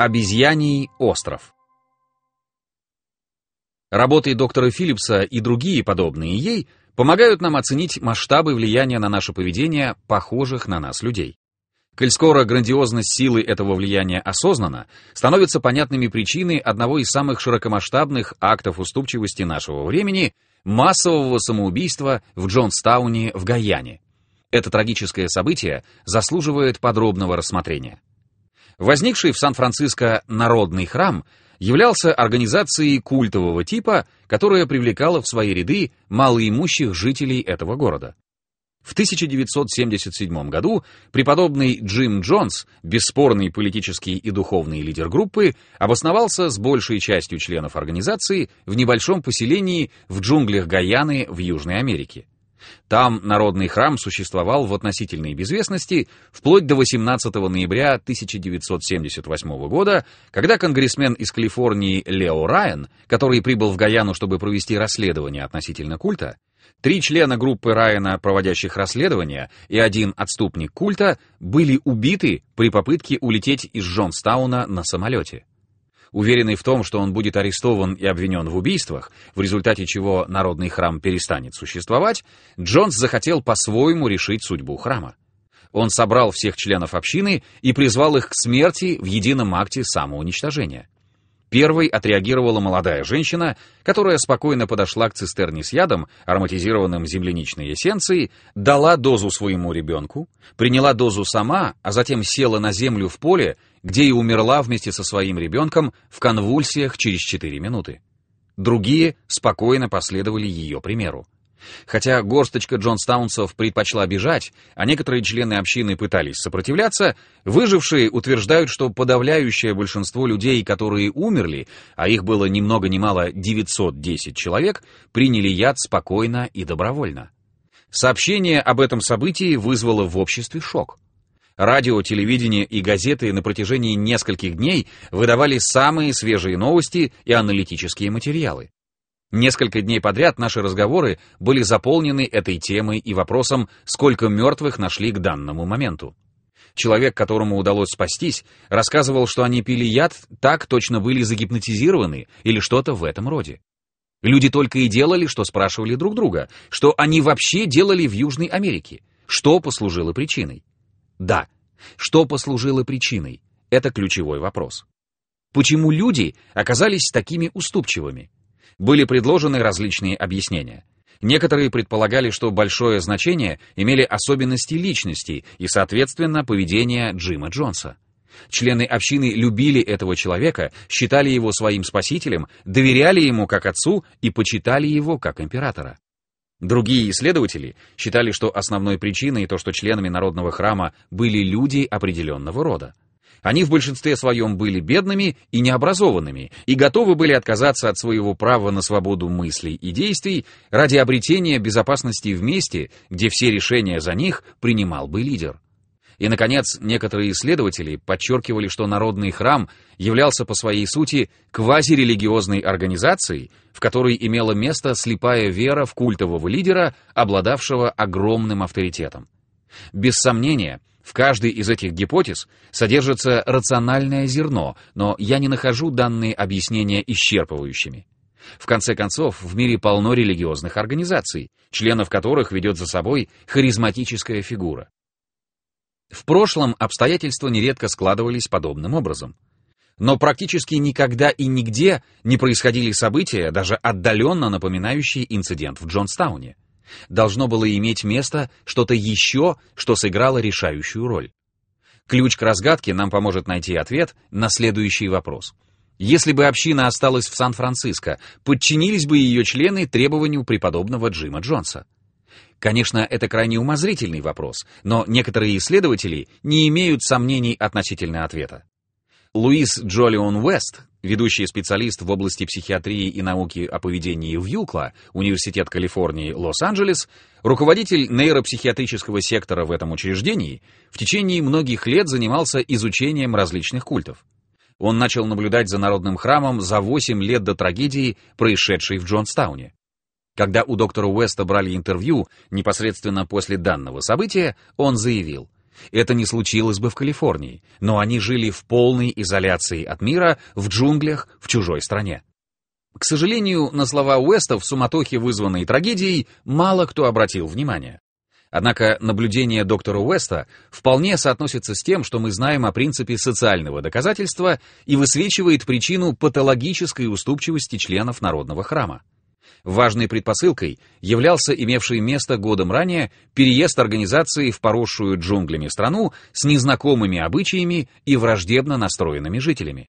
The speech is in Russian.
Обезьяний остров Работы доктора Филлипса и другие подобные ей помогают нам оценить масштабы влияния на наше поведение похожих на нас людей. Коль скоро грандиозность силы этого влияния осознана, становятся понятными причины одного из самых широкомасштабных актов уступчивости нашего времени — массового самоубийства в Джонстауне в Гаяне. Это трагическое событие заслуживает подробного рассмотрения. Возникший в Сан-Франциско народный храм являлся организацией культового типа, которая привлекала в свои ряды малоимущих жителей этого города. В 1977 году преподобный Джим Джонс, бесспорный политический и духовный лидер группы, обосновался с большей частью членов организации в небольшом поселении в джунглях Гаяны в Южной Америке. Там народный храм существовал в относительной безвестности вплоть до 18 ноября 1978 года, когда конгрессмен из Калифорнии Лео Райан, который прибыл в Гаяну, чтобы провести расследование относительно культа, три члена группы Райана, проводящих расследование, и один отступник культа были убиты при попытке улететь из Джонстауна на самолете. Уверенный в том, что он будет арестован и обвинен в убийствах, в результате чего народный храм перестанет существовать, Джонс захотел по-своему решить судьбу храма. Он собрал всех членов общины и призвал их к смерти в едином акте самоуничтожения. Первой отреагировала молодая женщина, которая спокойно подошла к цистерне с ядом, ароматизированным земляничной эссенцией, дала дозу своему ребенку, приняла дозу сама, а затем села на землю в поле, где и умерла вместе со своим ребенком в конвульсиях через 4 минуты. Другие спокойно последовали ее примеру. Хотя горсточка джонстаунцев предпочла бежать, а некоторые члены общины пытались сопротивляться, выжившие утверждают, что подавляющее большинство людей, которые умерли, а их было ни много ни мало 910 человек, приняли яд спокойно и добровольно. Сообщение об этом событии вызвало в обществе шок. Радио, телевидение и газеты на протяжении нескольких дней выдавали самые свежие новости и аналитические материалы. Несколько дней подряд наши разговоры были заполнены этой темой и вопросом, сколько мертвых нашли к данному моменту. Человек, которому удалось спастись, рассказывал, что они пили яд, так точно были загипнотизированы или что-то в этом роде. Люди только и делали, что спрашивали друг друга, что они вообще делали в Южной Америке, что послужило причиной. Да, что послужило причиной, это ключевой вопрос. Почему люди оказались такими уступчивыми? Были предложены различные объяснения. Некоторые предполагали, что большое значение имели особенности личности и, соответственно, поведение Джима Джонса. Члены общины любили этого человека, считали его своим спасителем, доверяли ему как отцу и почитали его как императора. Другие исследователи считали, что основной причиной то, что членами народного храма были люди определенного рода. Они в большинстве своем были бедными и необразованными и готовы были отказаться от своего права на свободу мыслей и действий ради обретения безопасности в месте, где все решения за них принимал бы лидер. И, наконец, некоторые исследователи подчеркивали, что народный храм являлся по своей сути квазирелигиозной организацией, в которой имела место слепая вера в культового лидера, обладавшего огромным авторитетом. Без сомнения, в каждой из этих гипотез содержится рациональное зерно, но я не нахожу данные объяснения исчерпывающими. В конце концов, в мире полно религиозных организаций, членов которых ведет за собой харизматическая фигура. В прошлом обстоятельства нередко складывались подобным образом. Но практически никогда и нигде не происходили события, даже отдаленно напоминающие инцидент в Джонстауне должно было иметь место что-то еще, что сыграло решающую роль. Ключ к разгадке нам поможет найти ответ на следующий вопрос. Если бы община осталась в Сан-Франциско, подчинились бы ее члены требованию преподобного Джима Джонса? Конечно, это крайне умозрительный вопрос, но некоторые исследователи не имеют сомнений относительно ответа. Луис Джолион Уэст, ведущий специалист в области психиатрии и науки о поведении в ЮКЛА, Университет Калифорнии, Лос-Анджелес, руководитель нейропсихиатрического сектора в этом учреждении, в течение многих лет занимался изучением различных культов. Он начал наблюдать за народным храмом за 8 лет до трагедии, происшедшей в Джонстауне. Когда у доктора Уэста брали интервью непосредственно после данного события, он заявил — Это не случилось бы в Калифорнии, но они жили в полной изоляции от мира, в джунглях, в чужой стране. К сожалению, на слова Уэста в суматохе, вызванной трагедией, мало кто обратил внимание. Однако наблюдение доктора Уэста вполне соотносится с тем, что мы знаем о принципе социального доказательства и высвечивает причину патологической уступчивости членов народного храма. Важной предпосылкой являлся имевший место годом ранее переезд организации в поросшую джунглями страну с незнакомыми обычаями и враждебно настроенными жителями.